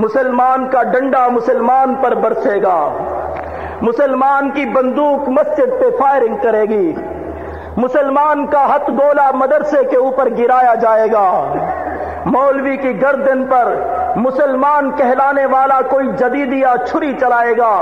مسلمان کا ڈنڈا مسلمان پر برسے گا۔ مسلمان کی بندوق مسجد پہ فائرنگ کرے گی۔ مسلمان کا ہتھ گولا مدرسے کے اوپر گرایا جائے گا۔ مولوی کی گردن پر مسلمان کہلانے والا کوئی جدید یا چھری چلائے گا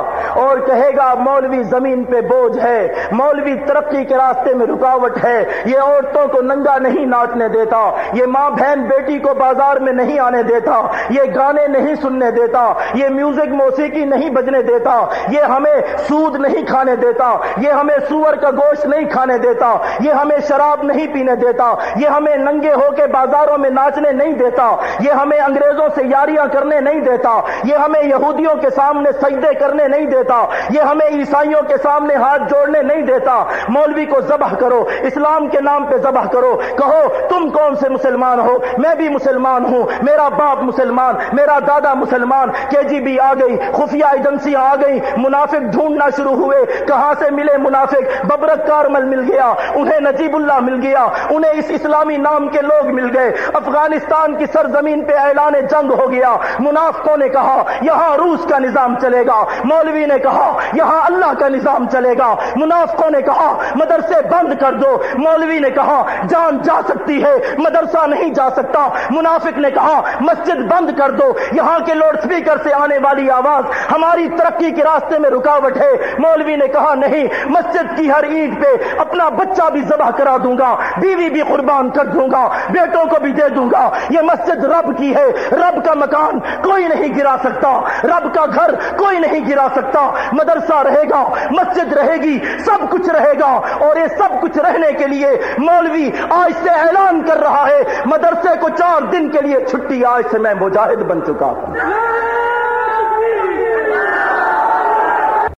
اور کہے گا مولوی زمین پہ بوجھ ہے، مولوی ترقی کے راستے میں رکاوٹ ہے۔ یہ عورتوں کو ننگا نہیں ناچنے دیتا، یہ ماں بہن بیٹی کو بازار میں نہیں آنے دیتا، یہ گانے نہیں سننے دیتا، یہ میوزک موسیقی نہیں بجنے دیتا، یہ ہمیں سود نہیں کھانے دیتا، یہ ہمیں سور کا گوشت نہیں کھانے دیتا، یہ ہمیں شراب نہیں پینے دیتا، یہ ہمیں ننگے ہو کے بازاروں میں ناچنے نہیں دیتا، یہ ہمیں انگریزوں سے تیاریاں کرنے نہیں دیتا۔ یہ ہمیں یہودیوں کے سامنے سجدے کرنے نہیں دیتا۔ یہ ہمیں عیسائیوں کے سامنے ہاتھ جوڑنے نہیں دیتا۔ مولوی کو ذبح کرو، اسلام کے نام پہ ذبح کرو۔ کہو، تم کون سے مسلمان ہو؟ میں بھی مسلمان ہوں، میرا باپ مسلمان، میرا دادا مسلمان۔ کے جی بی آ گئی، خفیہ ایجنسیاں آ گئی، منافق ڈھونڈنا شروع ہوئے۔ کہاں سے ملے منافق؟ ببرک کارمل مل گیا، انہیں نجیب اللہ مل گیا، انہیں اس اسلامی نام کے لوگ مل گئے۔ افغانستان کی سرزمین پہ اعلان جنگ ہو گیا۔ منافقوں نے کہا، یہاں روس کا نظام چلے گا۔ مولوی نے کہا، یہاں اللہ کا نظام چلے گا۔ منافقوں نے کہا، مدرسے بند کر دو۔ مولوی نے کہا، جان جا سکتی ہے، مدرسہ نہیں جا سکتا۔ منافق نے کہا، مسجد بند کر دو۔ یہاں کے لوڈ اسپیکر سے آنے والی آواز ہماری ترقی کے راستے میں رکاوٹ ہے۔ مولوی نے کہا، نہیں، مسجد کی ہر عید پہ اپنا بچہ بھی ذبح کرا دوں گا۔ بیوی بھی قربان کر دوں گا۔ بیٹوں کو بھی دے دوں گا۔ یہ مسجد رب کی ہے۔ رب کا مکان کوئی نہیں گرا سکتا۔ رب کا گھر کوئی نہیں گرا سکتا۔ مدرسہ رہے گا، مسجد رہے گی، سب کچھ رہے گا۔ اور یہ سب کچھ رہنے کے لیے مولوی آج سے اعلان کر رہا ہے۔ مدرسے کو چار دن کے لیے چھٹی آج سے میں مجاہد بن چکا ہوں۔